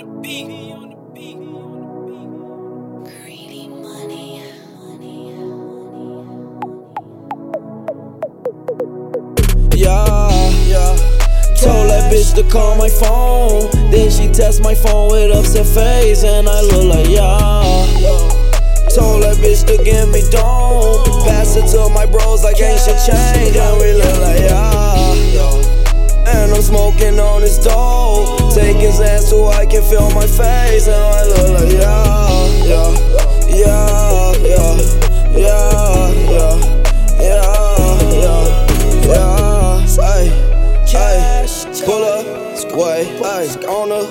the beat. Greedy money. Yeah. Told that bitch to call my phone. Then she text my phone with upset face, and I look like yeah. Told that bitch to give me dome. Pass it to my bros like ancient change, and we look like yeah. Ass so I can feel my face, and I look like yeah, yeah, yeah, yeah, yeah, yeah. Yeah, yeah, yeah, ay, ay, pull up, way, ay, on a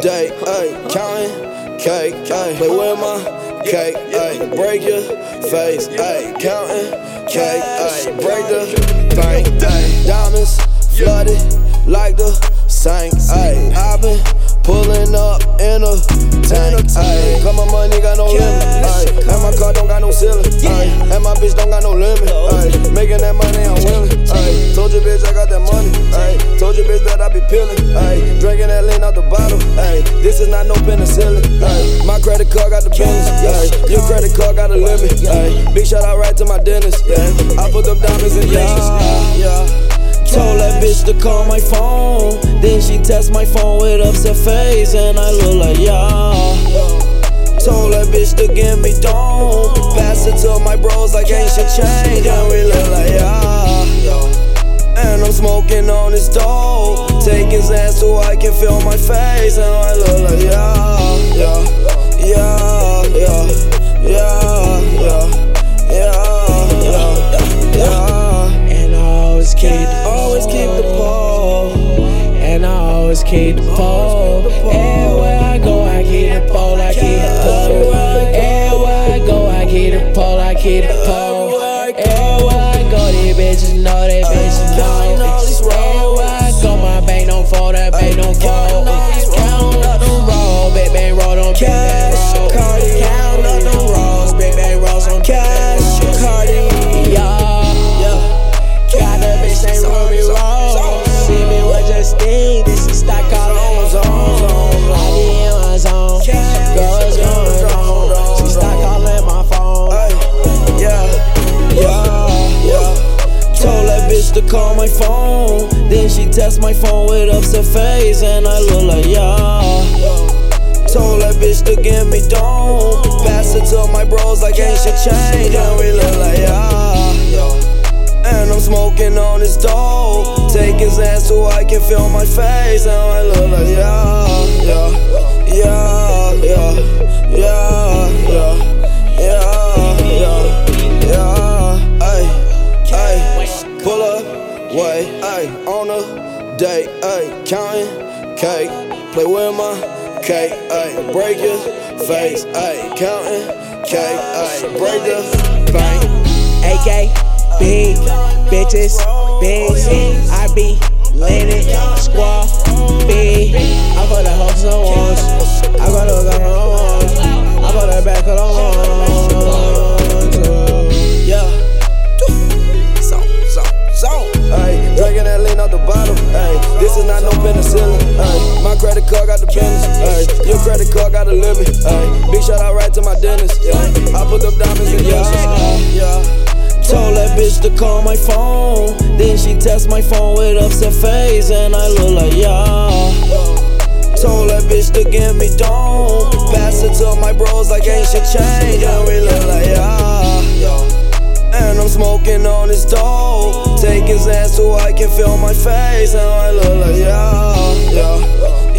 date, ay, counting cake, ay, play with my cake, ay, break your face, ay, counting cake, ay, break the bank, ay, diamonds flooded like the sink, ay, i been pulling up in a tank, ay, got my money got no limit, ay, and my car don't got no ceiling, ay, and my bitch don't got no limit, ay, making that money I'm willing, ay, told you bitch I got that money, ay, told you bitch that I be peeling, ay, drinking that lean out the bottle, ay, this is not no penicillin, ay, my credit card got the business, ay, your credit card got a limit, ay, big shout out right to my dentist, yeah, I put them diamonds in pieces, to call my phone. Then she text my phone with upset face, and I look like yeah. Told that bitch to give me dome. Pass it to my bros like ancient change, and we look like yeah. And I'm smoking on his dope. Take his ass so I can feel my face, and I look like yeah, yeah, yeah, keep the pole. Everywhere I go, I keep the pole, I keep the pole. Everywhere I go, I keep the pole, I keep the pole. My phone. Then she text my phone with upset face, and I look like yeah. Told that bitch to give me dome. Pass it to my bros like ancient change, and we look like yeah. And I'm smoking on his dope. Take his ass so I can feel my face, and I look like yeah, yeah, yeah, a date, ay, counting cake, play with my cake, ay, break your face, ay, counting cake, ay, break the bank. AK, big bitches, big. I be Lennon, squaw, big. I put the hopes on ones. I go card got the business. Ay, your credit card got a limit. Ay, big shout out right to my dentist. Yeah, I put them diamonds in yeah, yeah. Told that bitch to call my phone. Then she text my phone with upset face, and I look like yeah. Told that bitch to give me dome. Pass it to my bros like ancient change, and we look like yeah. And I'm smoking on his dope. Take his ass so I can feel my face, and I look like yeah, yeah,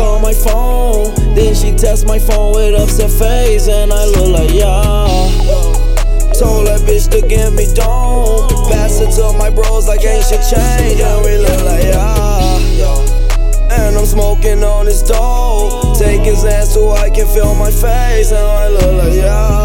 Call my phone. Then she text my phone with upset face, and I look like yeah. Told that bitch to give me dome. Pass it to my bros like ancient change, and we look like yeah. And I'm smoking on his dope. Take his ass so I can feel my face, and I look like yeah.